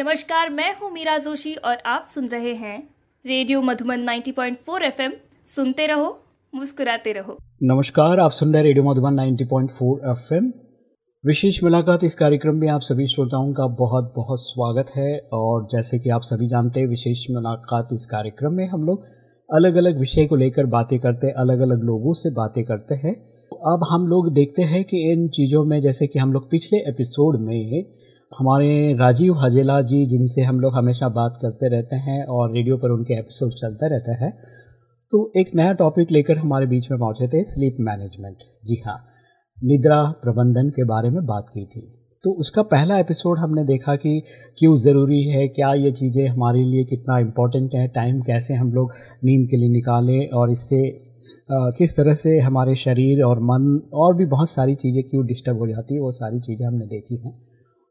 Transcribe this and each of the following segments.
नमस्कार, मैं हूँ मीरा जोशी और आप सुन रहे हैं रेडियो मधुबन 90.4 एफएम। सुनते रहो, मुस्कुराते रहो। नमस्कार, आप सुन रहे रेडियो मधुबन 90.4 एफएम। विशेष मुलाकात इस कार्यक्रम में आप सभी श्रोताओं का बहुत बहुत स्वागत है और जैसे कि आप सभी जानते हैं, विशेष मुलाकात इस कार्यक्रम में हम लोग अलग अलग विषय को लेकर बातें करते हैं अलग अलग लोगों से बातें करते हैं। अब हम लोग देखते हैं कि इन चीज़ों में, जैसे कि हम लोग पिछले एपिसोड में हमारे राजीव हजेला जी जिनसे हम लोग हमेशा बात करते रहते हैं और रेडियो पर उनके एपिसोड चलते रहते हैं। तो एक नया टॉपिक लेकर हमारे बीच में पहुँचे थे स्लीप मैनेजमेंट जी हाँ निद्रा प्रबंधन के बारे में बात की थी। तो उसका पहला एपिसोड हमने देखा कि क्यों ज़रूरी है, क्या ये चीज़ें हमारे लिए कितना इम्पोर्टेंट है टाइम कैसे हम लोग नींद के लिए निकालें और इससे किस तरह से हमारे शरीर और मन और भी बहुत सारी चीज़ें क्यों डिस्टर्ब हो जाती है, वो सारी चीज़ें हमने देखी हैं।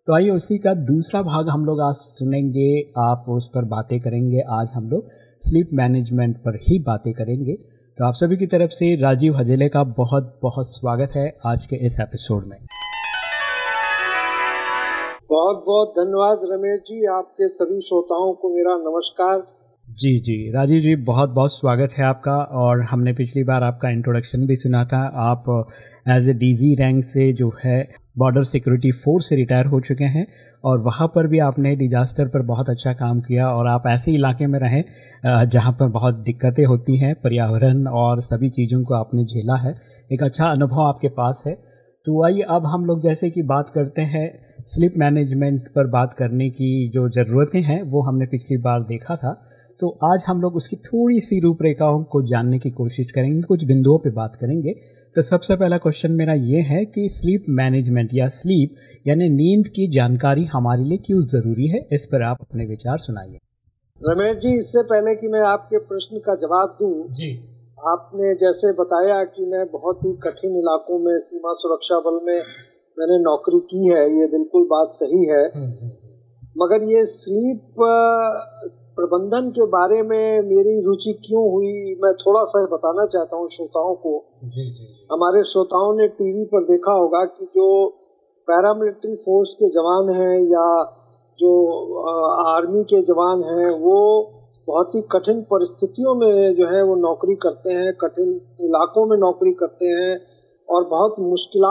तो आइए उसी का दूसरा भाग हम लोग आज सुनेंगे, आप उस पर बातें करेंगे। आज हम लोग स्लीप मैनेजमेंट पर ही बातें करेंगे। तो आप सभी की तरफ़ से राजीव हजेले का बहुत बहुत स्वागत है आज के इस एपिसोड में। बहुत बहुत धन्यवाद रमेश जी, आपके सभी श्रोताओं को मेरा नमस्कार। जी जी। राजीव जी, बहुत बहुत स्वागत है आपका और हमने पिछली बार आपका इंट्रोडक्शन भी सुना था। आप एज ए डीजी रैंक से जो है बॉर्डर सिक्योरिटी फोर्स से रिटायर हो चुके हैं और वहाँ पर भी आपने डिजास्टर पर बहुत अच्छा काम किया और आप ऐसे इलाके में रहें जहाँ पर बहुत दिक्कतें होती हैं, पर्यावरण और सभी चीज़ों को आपने झेला है। एक अच्छा अनुभव आपके पास है। तो आइए अब हम लोग जैसे कि बात करते हैं स्लिप मैनेजमेंट पर बात करने की जो ज़रूरतें हैं, वो हमने पिछली बार देखा था। तो आज हम लोग उसकी थोड़ी सी रूपरेखाओं को जानने की कोशिश करेंगे कुछ बिंदुओं पे बात करेंगे। तो सबसे पहला क्वेश्चन मेरा ये है कि स्लीप मैनेजमेंट या स्लीप यानी नींद की जानकारी हमारे लिए क्यों ज़रूरी है? इस पर आप अपने विचार सुनाइए। रमेश जी इससे पहले कि मैं आपके प्रश्न का जवाब दूँ जी। आपने जैसे बताया कि मैं बहुत ही कठिन इलाकों में सीमा सुरक्षा बल में मैंने नौकरी की है ये बिल्कुल बात सही है। हम्म, मगर ये स्लीप प्रबंधन के बारे में मेरी रुचि क्यों हुई मैं थोड़ा सा बताना चाहता हूँ श्रोताओं को। जी जी हमारे श्रोताओं ने टीवी पर देखा होगा कि जो पैरामिलिट्री फोर्स के जवान हैं या जो आर्मी के जवान हैं वो बहुत ही कठिन परिस्थितियों में जो है वो नौकरी करते हैं कठिन इलाकों में नौकरी करते हैं और बहुत मुश्किल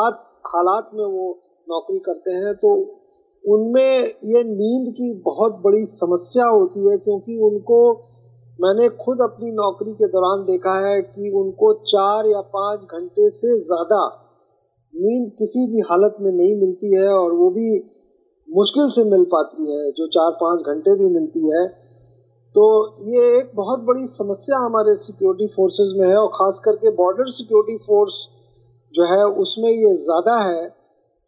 हालात में वो नौकरी करते हैं। तो उनमें ये नींद की बहुत बड़ी समस्या होती है क्योंकि उनको, मैंने खुद अपनी नौकरी के दौरान देखा है कि उनको चार या पाँच घंटे से ज़्यादा नींद किसी भी हालत में नहीं मिलती है और वो भी मुश्किल से मिल पाती है, जो चार पाँच घंटे भी मिलती है। तो ये एक बहुत बड़ी समस्या हमारे सिक्योरिटी फोर्सेस में है और ख़ास करके बॉर्डर सिक्योरिटी फोर्स जो है उसमें ये ज़्यादा है।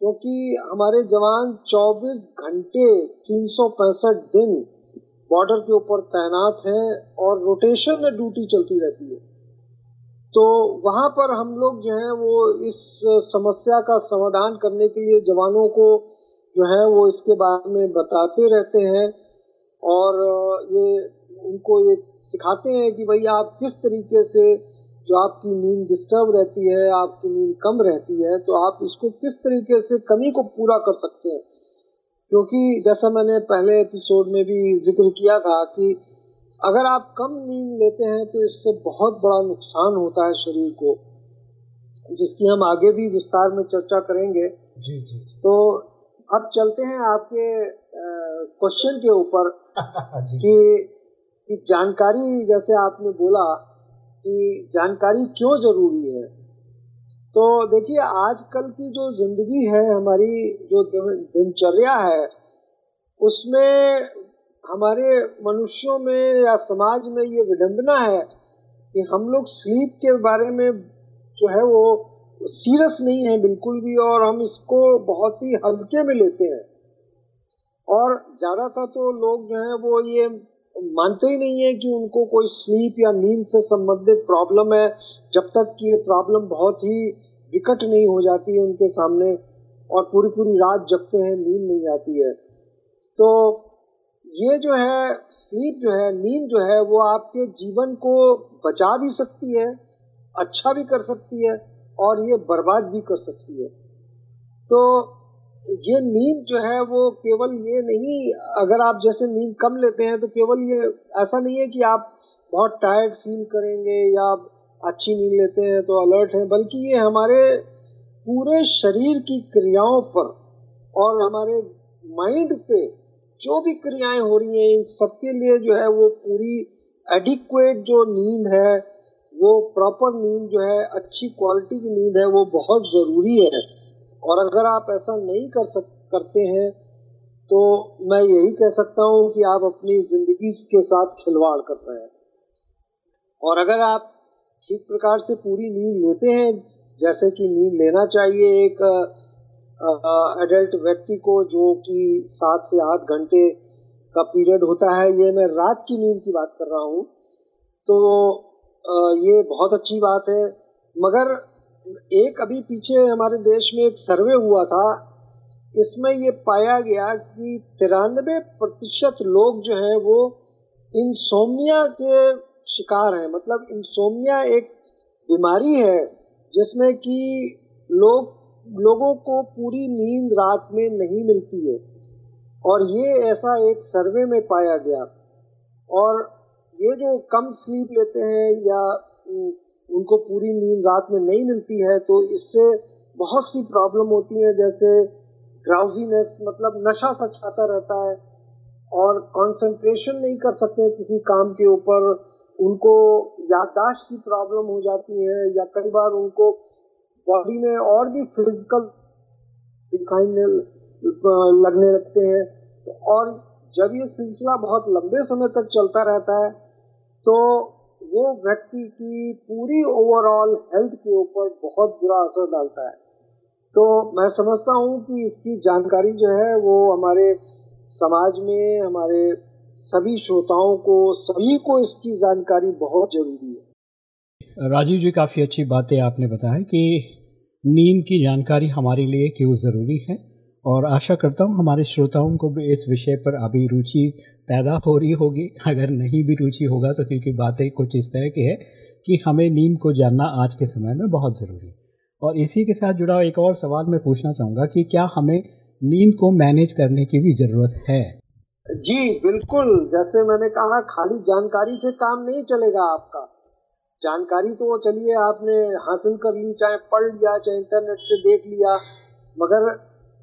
क्योंकि हमारे जवान 24 घंटे तीन सौ पैंसठ दिन बॉर्डर के ऊपर तैनात हैं और रोटेशन में ड्यूटी चलती रहती है। तो वहाँ पर हम लोग जो है वो इस समस्या का समाधान करने के लिए जवानों को जो है वो इसके बारे में बताते रहते हैं और ये उनको ये सिखाते हैं कि भाई आप किस तरीके से जो आपकी नींद डिस्टर्ब रहती है आपकी नींद कम रहती है तो आप इसको किस तरीके से कमी को पूरा कर सकते हैं? क्योंकि जैसा मैंने पहले एपिसोड में भी ज़िक्र किया था कि अगर आप कम नींद लेते हैं तो इससे बहुत बड़ा नुकसान होता है शरीर को जिसकी हम आगे भी विस्तार में चर्चा करेंगे। जी जी तो अब चलते हैं आपके क्वेश्चन के ऊपर कि, कि जानकारी जैसे आपने बोला कि जानकारी क्यों ज़रूरी है? तो देखिए, आजकल की जो ज़िंदगी है, हमारी जो दिनचर्या है, उसमें हमारे मनुष्यों में या समाज में ये विडंबना है कि हम लोग स्लीप के बारे में जो है वो सीरियस नहीं है बिल्कुल भी, और हम इसको बहुत ही हल्के में लेते हैं। और ज़्यादातर तो लोग जो है वो ये मानते ही नहीं है कि उनको कोई स्लीप या नींद से संबंधित प्रॉब्लम है, जब तक कि ये प्रॉब्लम बहुत ही विकट नहीं हो जाती है उनके सामने और पूरी पूरी रात जगते हैं, नींद नहीं आती है। तो ये जो है स्लीप जो है, नींद जो है, वो आपके जीवन को बचा भी सकती है अच्छा भी कर सकती है और ये बर्बाद भी कर सकती है। तो ये नींद जो है वो केवल ये नहीं, अगर आप जैसे नींद कम लेते हैं तो केवल ये ऐसा नहीं है कि आप बहुत टायर्ड फील करेंगे या अच्छी नींद लेते हैं तो अलर्ट हैं, बल्कि ये हमारे पूरे शरीर की क्रियाओं पर और हमारे माइंड पे जो भी क्रियाएँ हो रही हैं, इन सबके लिए जो है वो पूरी एडिक्वेट जो नींद है, वो प्रॉपर नींद जो है, अच्छी क्वालिटी की नींद है, वो बहुत ज़रूरी है। और अगर आप ऐसा नहीं कर सक करते हैं तो मैं यही कह सकता हूँ कि आप अपनी ज़िंदगी के साथ खिलवाड़ कर रहे हैं। और अगर आप ठीक प्रकार से पूरी नींद लेते हैं जैसे कि नींद लेना चाहिए एक एडल्ट व्यक्ति को जो कि सात से आठ घंटे का पीरियड होता है ये मैं रात की नींद की बात कर रहा हूँ तो आ, ये बहुत अच्छी बात है। मगर एक अभी पीछे हमारे देश में एक सर्वे हुआ था, इसमें ये पाया गया कि तिरानबे प्रतिशत लोग जो हैं वो इंसोमिया के शिकार हैं। मतलब इंसोमिया एक बीमारी है, जिसमें कि लोग, लोगों को पूरी नींद रात में नहीं मिलती है। और ये ऐसा एक सर्वे में पाया गया। और ये जो कम स्लीप लेते हैं या उनको पूरी नींद रात में नहीं मिलती है तो इससे बहुत सी प्रॉब्लम होती है, जैसे ग्राउजीनेस मतलब नशा सा छाता रहता है और कंसंट्रेशन नहीं कर सकते किसी काम के ऊपर। उनको याददाश्त की प्रॉब्लम हो जाती है या कई बार उनको बॉडी में और भी फ़िज़िकल दिखाई लगने लगते हैं। और जब ये सिलसिला बहुत लंबे समय तक चलता रहता है तो वो व्यक्ति की पूरी ओवरऑल हेल्थ के ऊपर बहुत बुरा असर डालता है। तो मैं समझता हूँ कि इसकी जानकारी जो है वो हमारे समाज में, हमारे सभी श्रोताओं को, सभी को इसकी जानकारी बहुत ज़रूरी है। राजीव जी, काफ़ी अच्छी बातें आपने बताया कि नींद की जानकारी हमारे लिए क्यों ज़रूरी है और आशा करता हूँ हमारे श्रोताओं को भी इस विषय पर अभी रुचि पैदा हो रही होगी अगर नहीं भी रुचि होगा तो क्योंकि बातें कुछ इस तरह की है कि हमें नींद को जानना आज के समय में बहुत ज़रूरी है। और इसी के साथ जुड़ा एक और सवाल मैं पूछना चाहूँगा कि क्या हमें नींद को मैनेज करने की भी ज़रूरत है? जी बिल्कुल। जैसे मैंने कहा खाली जानकारी से काम नहीं चलेगा आपका। जानकारी तो चलिए आपने हासिल कर ली चाहे पढ़ लिया चाहे इंटरनेट से देख लिया। मगर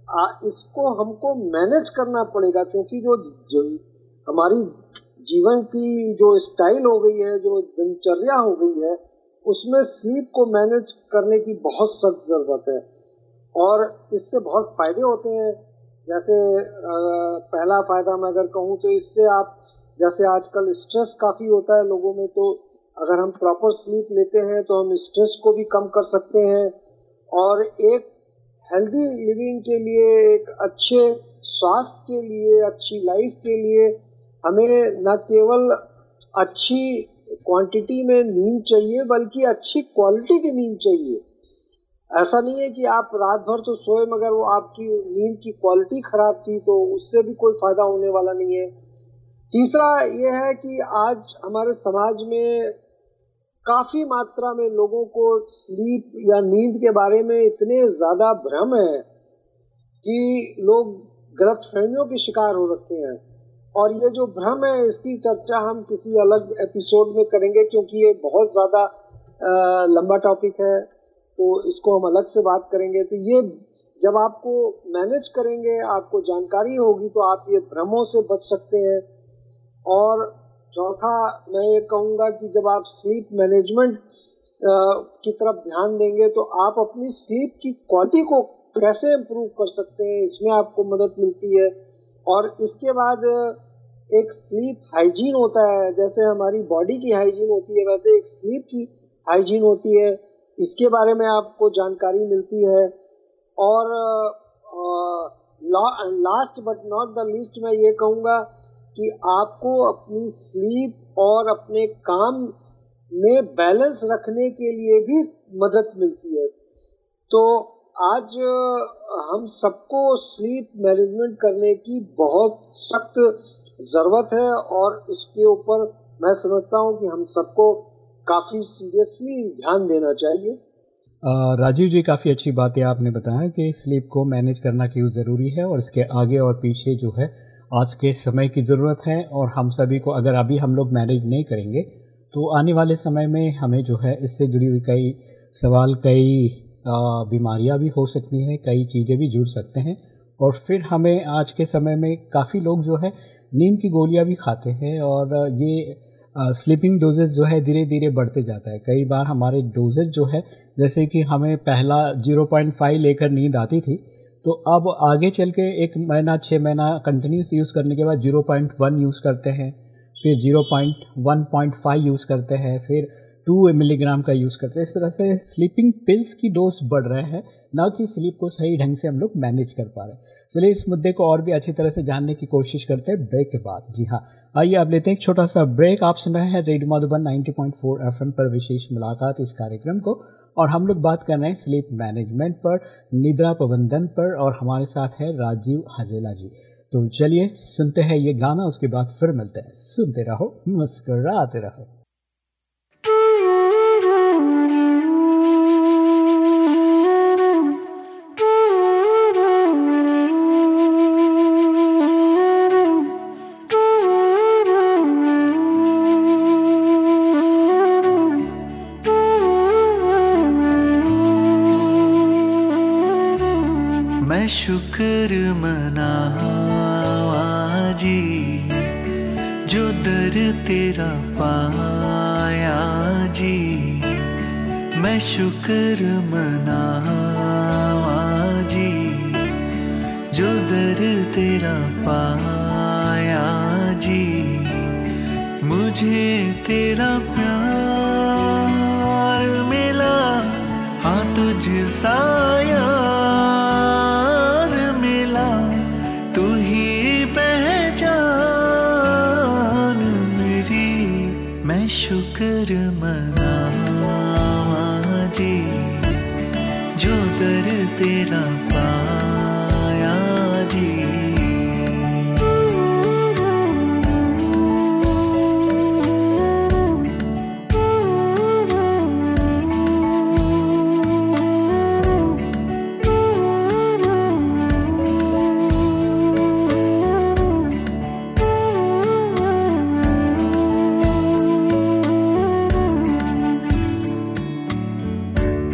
आ, इसको हमको मैनेज करना पड़ेगा क्योंकि जो, जो हमारी जीवन की जो स्टाइल हो गई है, जो दिनचर्या हो गई है, उसमें स्लीप को मैनेज करने की बहुत सख्त ज़रूरत है। और इससे बहुत फ़ायदे होते हैं। जैसे पहला फ़ायदा मैं अगर कहूँ तो इससे आप, जैसे आजकल स्ट्रेस काफ़ी होता है लोगों में तो अगर हम प्रॉपर स्लीप लेते हैं तो हम स्ट्रेस को भी कम कर सकते हैं। और एक हेल्दी लिविंग के लिए, एक अच्छे स्वास्थ्य के लिए, अच्छी लाइफ के लिए हमें न केवल अच्छी क्वांटिटी में नींद चाहिए, बल्कि अच्छी क्वालिटी की नींद चाहिए। ऐसा नहीं है कि आप रात भर तो सोए, मगर वो आपकी नींद की क्वालिटी खराब थी तो उससे भी कोई फ़ायदा होने वाला नहीं है। तीसरा ये है कि आज हमारे समाज में काफ़ी मात्रा में लोगों को स्लीप या नींद के बारे में इतने ज़्यादा भ्रम है कि लोग गलत फहमियों के शिकार हो रखे हैं। और ये जो भ्रम है, इसकी चर्चा हम किसी अलग एपिसोड में करेंगे क्योंकि ये बहुत ज़्यादा लंबा टॉपिक है तो इसको हम अलग से बात करेंगे। तो ये जब आपको मैनेज करेंगे, आपको जानकारी होगी तो आप ये भ्रमों से बच सकते हैं। और चौथा, मैं ये कहूँगा कि जब आप स्लीप मैनेजमेंट की तरफ़ ध्यान देंगे तो आप अपनी स्लीप की क्वालिटी को कैसे इम्प्रूव कर सकते हैं, इसमें आपको मदद मिलती है। और इसके बाद एक स्लीप हाइजीन होता है, जैसे हमारी बॉडी की हाइजीन होती है, वैसे एक स्लीप की हाइजीन होती है। इसके बारे में आपको जानकारी मिलती है। और last but not the least मैं ये कहूँगा कि आपको अपनी स्लीप और अपने काम में बैलेंस रखने के लिए भी मदद मिलती है। तो आज हम सबको स्लीप मैनेजमेंट करने की बहुत सख्त ज़रूरत है और इसके ऊपर मैं समझता हूँ कि हम सबको काफ़ी सीरियसली ध्यान देना चाहिए। राजीव जी, काफ़ी अच्छी बात है आपने बताया कि स्लीप को मैनेज करना क्यों ज़रूरी है और इसके आगे और पीछे जो है आज के समय की ज़रूरत है और हम सभी को अगर अभी हम लोग मैनेज नहीं करेंगे तो आने वाले समय में हमें जो है इससे जुड़ी हुई कई सवाल, कई बीमारियाँ भी हो सकती हैं, कई चीज़ें भी जुड़ सकते हैं। और फिर हमें आज के समय में काफ़ी लोग जो है, नींद की गोलियाँ भी खाते हैं और ये स्लीपिंग डोजेज जो है धीरे धीरे बढ़ते जाता है। कई बार हमारे डोजेज जो है, जैसे कि हमें पहला 0.5 लेकर नींद आती थी तो अब आगे चल के एक महीना छः महीना कंटिन्यूस यूज़ करने के बाद 0.1 यूज़ करते हैं, फिर 0.1.5 यूज़ करते हैं, फिर टू मिलीग्राम का यूज़ करते हैं। इस तरह से स्लीपिंग पिल्स की डोज बढ़ रहे हैं, ना कि स्लीप को सही ढंग से हम लोग मैनेज कर पा रहे हैं। चलिए, इस मुद्दे को और भी अच्छी तरह से जानने की कोशिश करते हैं ब्रेक के बाद। जी हाँ आइए आप लेते हैं एक छोटा सा ब्रेक आप सुन रहे हैं रेडियो मधुबन 90.4 एफएम पर विशेष मुलाकात इस कार्यक्रम को। और हम लोग बात कर रहे हैं स्लीप मैनेजमेंट पर, निद्रा प्रबंधन पर और हमारे साथ है राजीव हजेला जी। तो चलिए सुनते हैं ये गाना, उसके बाद फिर मिलते हैं। सुनते रहो, मुस्कराते रहो। शुक्र मनावा जी, जो दर तेरा पाया जी, मुझे तेरा प्यार मिला हाँ तुझ साया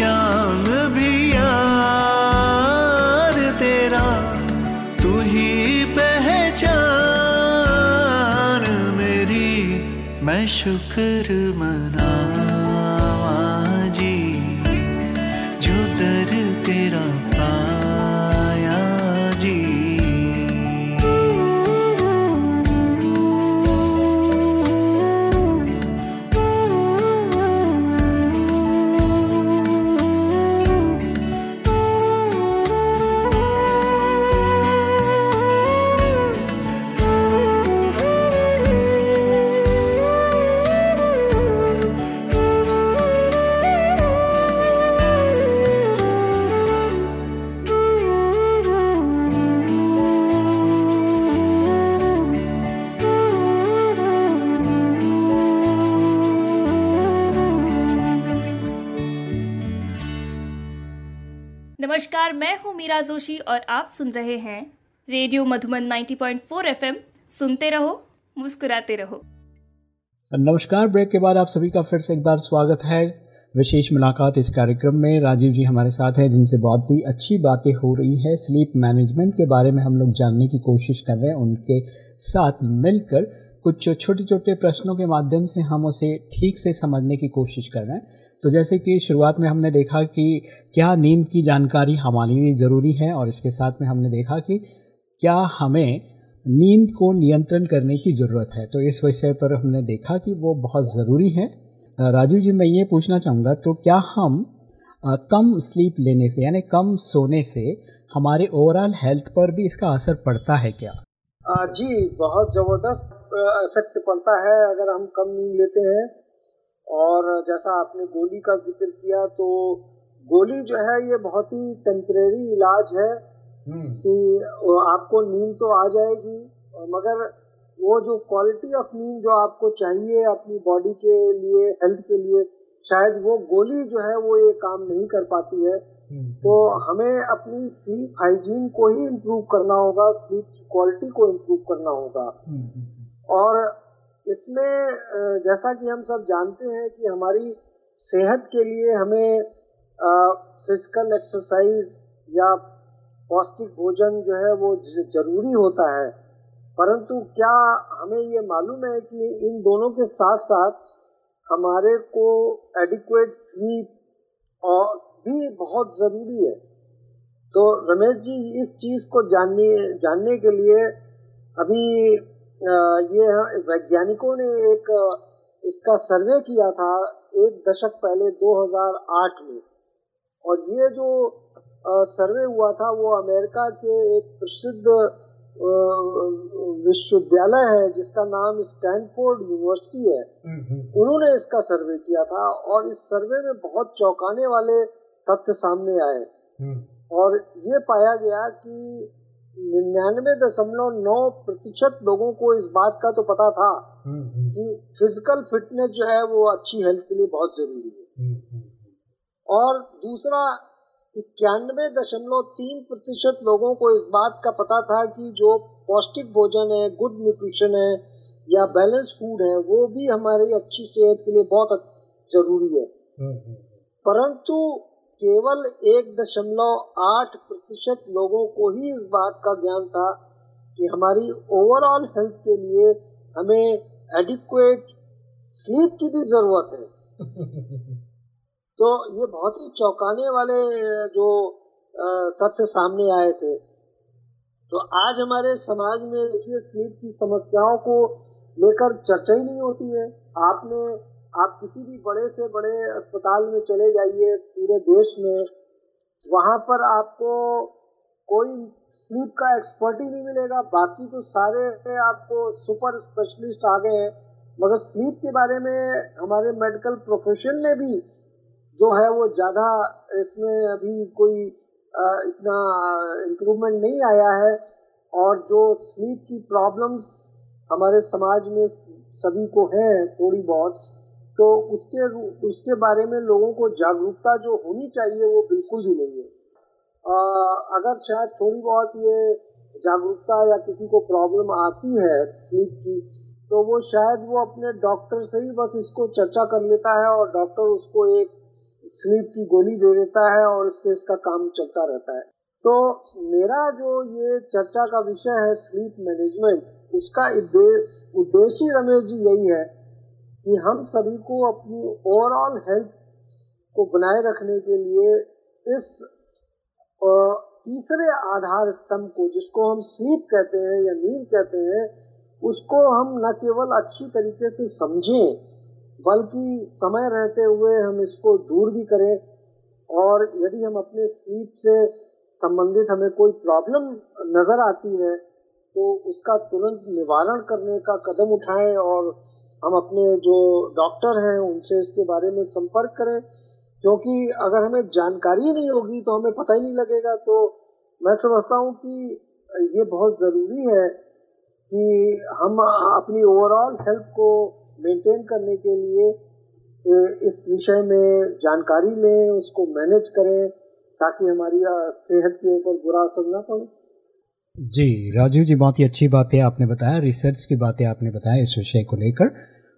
शाम भी यार तेरा तू ही पहचान मेरी। मैं शुक्र जी नमस्कार, मैं हूँ मीरा जोशी और आप सुन रहे हैं रेडियो मधुबन 90.4 एफएम। सुनते रहो, मुस्कुराते रहो। नमस्कार, ब्रेक के बाद आप सभी का फिर से एक बार स्वागत है। विशेष मुलाकात इस कार्यक्रम में। राजीव जी हमारे साथ हैं, जिनसे बहुत ही अच्छी बातें हो रही है। स्लीप मैनेजमेंट के बारे में हम लोग जानने की कोशिश कर रहे हैं। उनके साथ मिलकर कुछ छोटे छोटे प्रश्नों के माध्यम से हम उसे ठीक से समझने की कोशिश कर रहे हैं। तो जैसे कि शुरुआत में हमने देखा कि क्या नींद की जानकारी हमारे लिए ज़रूरी है और इसके साथ में हमने देखा कि क्या हमें नींद को नियंत्रण करने की ज़रूरत है। तो इस विषय पर हमने देखा कि वो बहुत ज़रूरी है। राजीव जी, मैं ये पूछना चाहूँगा तो क्या हम कम स्लीप लेने से, यानी कम सोने से हमारे ओवरऑल हेल्थ पर भी इसका असर पड़ता है क्या? जी, बहुत ज़बरदस्त इफ़ेक्ट पड़ता है। अगर हम कम नींद लेते हैं और जैसा आपने गोली का ज़िक्र किया तो गोली जो है ये बहुत ही टेम्परेरी इलाज है हम्म। कि आपको नींद तो आ जाएगी मगर वो जो क्वालिटी ऑफ़ नींद जो आपको चाहिए अपनी बॉडी के लिए हेल्थ के लिए शायद वो गोली जो है वो ये काम नहीं कर पाती है हम्म। तो हमें अपनी स्लीप हाइजीन को ही इम्प्रूव करना होगा स्लीप की क्वालिटी को इम्प्रूव करना होगा हम्म, और इसमें जैसा कि हम सब जानते हैं कि हमारी सेहत के लिए हमें फ़िज़िकल एक्सरसाइज या पौष्टिक भोजन जो है वो ज़रूरी होता है। परंतु क्या हमें ये मालूम है कि इन दोनों के साथ साथ हमारे को एडिक्वेट स्लीप और भी बहुत ज़रूरी है। तो रमेश जी, इस चीज़ को जानने जानने के लिए अभी ये वैज्ञानिकों ने एक इसका सर्वे किया था एक दशक पहले 2008 में और ये जो सर्वे हुआ था वो अमेरिका के एक प्रसिद्ध विश्वविद्यालय है जिसका नाम स्टैनफोर्ड यूनिवर्सिटी है। उन्होंने इसका सर्वे किया था और इस सर्वे में बहुत चौंकाने वाले तथ्य सामने आए हम्म। और ये पाया गया कि निन्यानवे दशमलव नौ प्रतिशत लोगों को इस बात का तो पता था हम्म, हम्म। कि फ़िज़िकल फिटनेस जो है वो अच्छी हेल्थ के लिए बहुत ज़रूरी है। हम्म, और दूसरा इक्यानवे दशमलव तीन प्रतिशत लोगों को इस बात का पता था कि जो पौष्टिक भोजन है गुड न्यूट्रिशन है या बैलेंस फ़ूड है वो भी हमारी अच्छी सेहत के लिए बहुत ज़रूरी है। परंतु केवल एक दशमलव आठ प्रतिशत लोगों को ही इस बात का ज्ञान था कि हमारी ओवरऑल हेल्थ के लिए हमें एडिक्वेट स्लीप की भी ज़रूरत है। तो ये बहुत ही चौंकाने वाले जो तथ्य सामने आए थे। तो आज हमारे समाज में देखिए स्लीप की समस्याओं को लेकर चर्चा ही नहीं होती है। आपने आप किसी भी बड़े से बड़े अस्पताल में चले जाइए पूरे देश में वहाँ पर आपको कोई स्लीप का एक्सपर्ट ही नहीं मिलेगा। बाकी तो सारे आपको सुपर स्पेशलिस्ट आ गए हैं। मगर स्लीप के बारे में हमारे मेडिकल प्रोफेशन में भी जो है वो ज़्यादा इसमें अभी कोई इतना इम्प्रूवमेंट नहीं आया है। और जो स्लीप की प्रॉब्लम्स हमारे समाज में सभी को हैं थोड़ी बहुत तो उसके उसके बारे में लोगों को जागरूकता जो होनी चाहिए वो बिल्कुल भी नहीं है। आ, अगर शायद थोड़ी बहुत ये जागरूकता या किसी को प्रॉब्लम आती है स्लीप की तो वो शायद वो अपने डॉक्टर से ही बस इसको चर्चा कर लेता है और डॉक्टर उसको एक स्लीप की गोली दे देता है और इससे इसका काम चलता रहता है। तो मेरा जो ये चर्चा का विषय है स्लीप मैनेजमेंट उसका उद्देश्य रमेश जी यही है कि हम सभी को अपनी ओवरऑल हेल्थ को बनाए रखने के लिए इस तीसरे आधार स्तंभ को, जिसको हम स्लीप कहते हैं या नींद कहते हैं, उसको हम न केवल अच्छी तरीके से समझें, बल्कि समय रहते हुए हम इसको दूर भी करें। और यदि हम अपने स्लीप से संबंधित हमें कोई प्रॉब्लम नज़र आती है तो उसका तुरंत निवारण करने का कदम उठाएँ और हम अपने जो डॉक्टर हैं, उनसे इसके बारे में संपर्क करें, क्योंकि अगर हमें जानकारी नहीं होगी तो हमें पता ही नहीं लगेगा। तो मैं समझता हूँ कि ये बहुत ज़रूरी है कि हम अपनी ओवरऑल हेल्थ को मेंटेन करने के लिए इस विषय में जानकारी लें, उसको मैनेज करें, ताकि हमारी सेहत के ऊपर बुरा असर न पड़े। जी, राजीव जी, बहुत ही अच्छी बात आपने बताया रिसर्च की बातें आपने बताया इस विषय को लेकर।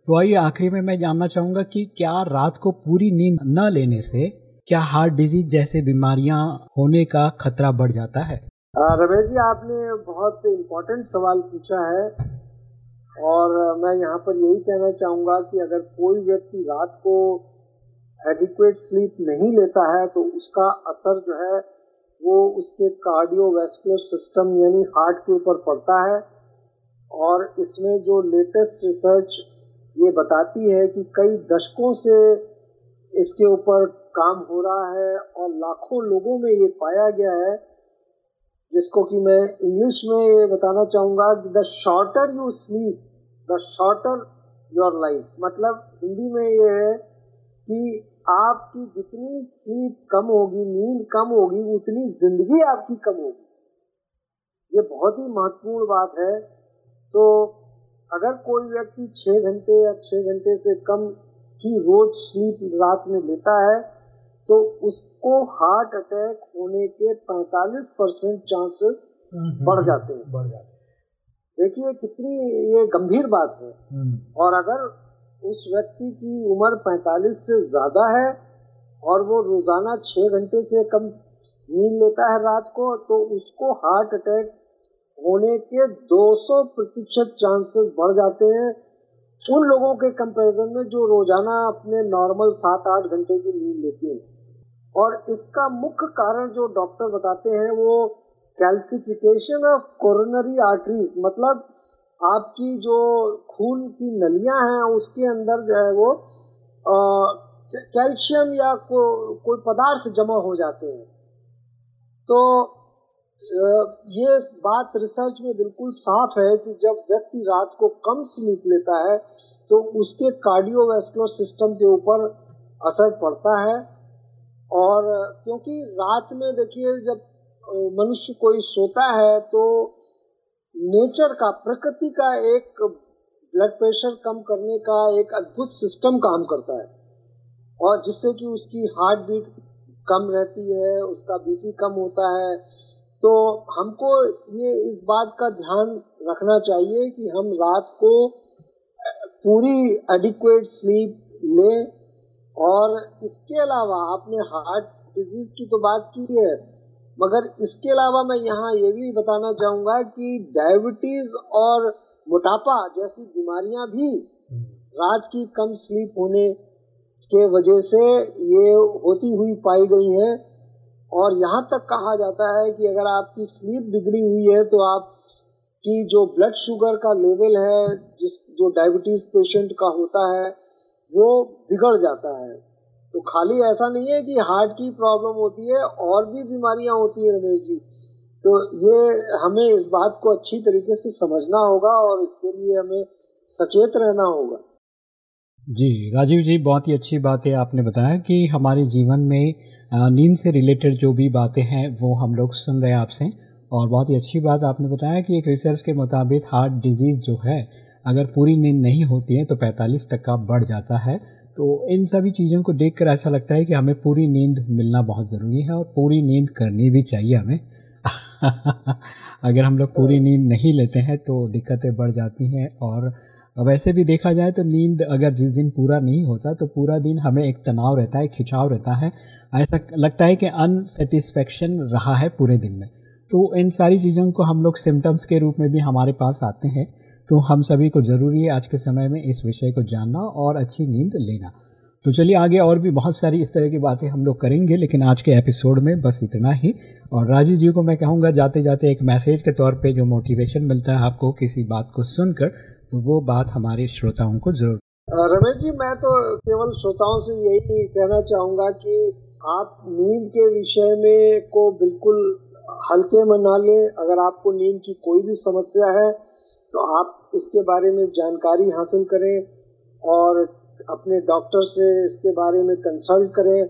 तो आइए आखिरी में मैं जानना चाहूँगा कि क्या रात को पूरी नींद न लेने से क्या हार्ट डिज़ीज़ जैसे बीमारियाँ होने का खतरा बढ़ जाता है? रमेश जी, आपने बहुत इम्पोर्टेंट सवाल पूछा है और मैं यहाँ पर यही कहना चाहूँगा कि अगर कोई व्यक्ति रात को एडिक्वेट स्लीप नहीं लेता है तो उसका असर जो है वो उसके कार्डियोवैस्कुलर सिस्टम यानी हार्ट के ऊपर पड़ता है और इसमें जो लेटेस्ट रिसर्च ये बताती है कि कई दशकों से इसके ऊपर काम हो रहा है और लाखों लोगों में ये पाया गया है, जिसको कि मैं इंग्लिश में ये बताना चाहूँगा the shorter you sleep the shorter your life मतलब हिंदी में ये है कि आपकी जितनी स्लीप कम होगी नींद कम होगी उतनी ज़िंदगी आपकी कम होगी। ये बहुत ही महत्वपूर्ण बात है। तो अगर कोई व्यक्ति छह घंटे या छह घंटे से कम की रोज स्लीप रात में लेता है तो उसको हार्ट अटैक होने के 45 परसेंट चांसेस बढ़ जाते हैं। बढ़ जाते हैं। देखिए कितनी ये गंभीर बात है। हम्म। और अगर उस व्यक्ति की उम्र 45 से ज़्यादा है और वो रोज़ाना छः घंटे से कम नींद लेता है रात को तो उसको हार्ट अटैक होने के 200 प्रतिशत चांसेस बढ़ जाते हैं। उन लोगों के कंपैरिजन में जो रोज़ाना अपने नॉर्मल सात आठ घंटे की नींद लेते हैं। और इसका मुख्य कारण जो डॉक्टर बताते हैं वो कैल्सिफिकेशन ऑफ़ कोरोनरी आर्टरीज मतलब आपकी जो खून की नलियाँ हैं उसके अंदर जो है वो कैल्शियम या को, कोई पदार्थ जमा हो जाते हैं। तो ये बात रिसर्च में बिल्कुल साफ़ है कि जब व्यक्ति रात को कम स्लीप लेता है तो उसके कार्डियोवैस्कुलर सिस्टम के ऊपर असर पड़ता है। और क्योंकि रात में देखिए जब मनुष्य कोई सोता है तो नेचर का, प्रकृति का एक ब्लड प्रेशर कम करने का, एक अद्भुत सिस्टम काम करता है। और जिससे कि उसकी हार्ट बीट कम रहती है, उसका बीपी कम होता है। तो हमको ये इस बात का ध्यान रखना चाहिए कि हम रात को पूरी एडिक्वेट स्लीप लें। और इसके अलावा आपने हार्ट डिज़ीज़ की तो बात की है मगर इसके अलावा मैं यहाँ ये भी बताना चाहूँगा कि डायबिटीज़ और मोटापा जैसी बीमारियाँ भी रात की कम स्लीप होने के वजह से ये होती हुई पाई गई है। और यहाँ तक कहा जाता है कि अगर आपकी स्लीप बिगड़ी हुई है तो आप की जो ब्लड शुगर का लेवल है जिस जो डायबिटीज़ पेशेंट का होता है वो बिगड़ जाता है। तो खाली ऐसा नहीं है कि हार्ट की प्रॉब्लम होती है और भी बीमारियाँ होती है रमेश जी। तो ये हमें इस बात को अच्छी तरीके से समझना होगा और इसके लिए हमें सचेत रहना होगा। जी, राजीव जी, बहुत ही अच्छी बात है आपने बताया कि हमारे जीवन में नींद से रिलेटेड जो भी बातें हैं, वो हम लोग सुन रहे हैं आपसे। और बहुत ही अच्छी बात आपने बताया कि एक रिसर्च के मुताबिक हार्ट डिज़ीज़ जो है, अगर पूरी नींद नहीं होती है तो 45 टक्का बढ़ जाता है। तो इन सभी चीज़ों को देखकर ऐसा लगता है कि हमें पूरी नींद मिलना बहुत ज़रूरी है और पूरी नींद करनी भी चाहिए हमें। अगर हम लोग पूरी नींद नहीं लेते हैं तो दिक्कतें बढ़ जाती हैं और वैसे भी देखा जाए तो नींद अगर जिस दिन पूरा नहीं होता तो पूरा दिन हमें एक तनाव रहता है खिंचाव रहता है। ऐसा लगता है कि अनसेटिस्फेक्शन रहा है पूरे दिन में। तो इन सारी चीज़ों को हम लोग सिम्टम्स के रूप में भी हमारे पास आते हैं। तो हम सभी को ज़रूरी है आज के समय में इस विषय को जानना और अच्छी नींद लेना। तो चलिए आगे और भी बहुत सारी इस तरह की बातें हम लोग करेंगे, लेकिन आज के एपिसोड में बस इतना ही। और राजीव जी को मैं कहूँगा जाते जाते एक मैसेज के तौर पे जो मोटिवेशन मिलता है आपको किसी बात को सुनकर तो वो बात हमारे श्रोताओं को ज़रूर। रमेश जी, मैं तो केवल श्रोताओं से यही कहना चाहूँगा कि आप नींद के विषय में को बिल्कुल हल्के में ना लें। अगर आपको नींद की कोई भी समस्या है तो आप इसके बारे में जानकारी हासिल करें और अपने डॉक्टर से इसके बारे में कंसल्ट करें,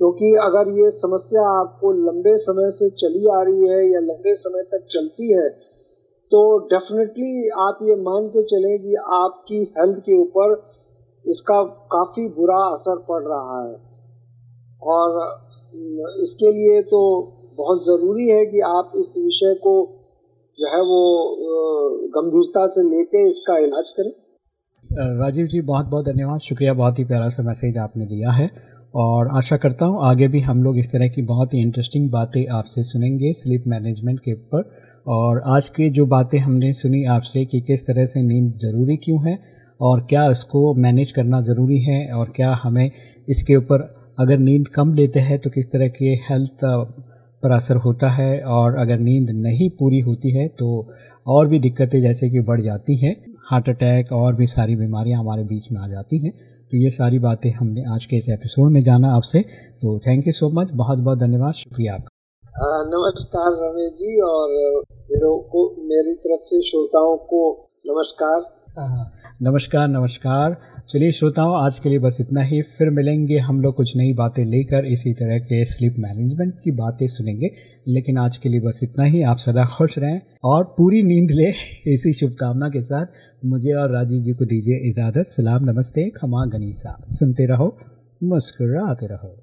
क्योंकि तो अगर ये समस्या आपको लंबे समय से चली आ रही है या लंबे समय तक चलती है तो डेफिनेटली आप ये मान के चलें कि आपकी हेल्थ के ऊपर इसका काफ़ी बुरा असर पड़ रहा है। और इसके लिए तो बहुत ज़रूरी है कि आप इस विषय को जो है वो गंभीरता से लेके इसका इलाज करें। राजीव जी, बहुत बहुत धन्यवाद। शुक्रिया, बहुत ही प्यारा सा मैसेज आपने दिया है। और आशा करता हूँ आगे भी हम लोग इस तरह की बहुत ही इंटरेस्टिंग बातें आपसे सुनेंगे स्लीप मैनेजमेंट के ऊपर। और आज की जो बातें हमने सुनी आपसे कि किस तरह से नींद ज़रूरी क्यों है और क्या इसको मैनेज करना ज़रूरी है और क्या हमें इसके ऊपर अगर नींद कम लेते हैं तो किस तरह के हेल्थ पर असर होता है और अगर नींद नहीं पूरी होती है तो और भी दिक्कतें जैसे कि बढ़ जाती हैं। हार्ट अटैक और भी सारी बीमारियाँ हमारे बीच में आ जाती हैं। तो ये सारी बातें हमने आज के इस एपिसोड में जाना आपसे। तो थैंक यू सो मच। बहुत बहुत धन्यवाद। शुक्रिया आपका। नमस्कार रमेश जी और मेरे को मेरी तरफ़ से श्रोताओं को नमस्कार। नमस्कार नमस्कार। चलिए श्रोताओं, आज के लिए बस इतना ही। फिर मिलेंगे हम लोग कुछ नई बातें लेकर। इसी तरह के स्लीप मैनेजमेंट की बातें सुनेंगे। लेकिन आज के लिए बस इतना ही। आप सदा खुश रहें और पूरी नींद ले इसी शुभकामना के साथ। मुझे और राजीव जी को दीजिए इजाज़त। सलाम, नमस्ते, खमा गनीसा। सुनते रहो, मुस्कुराते रहो।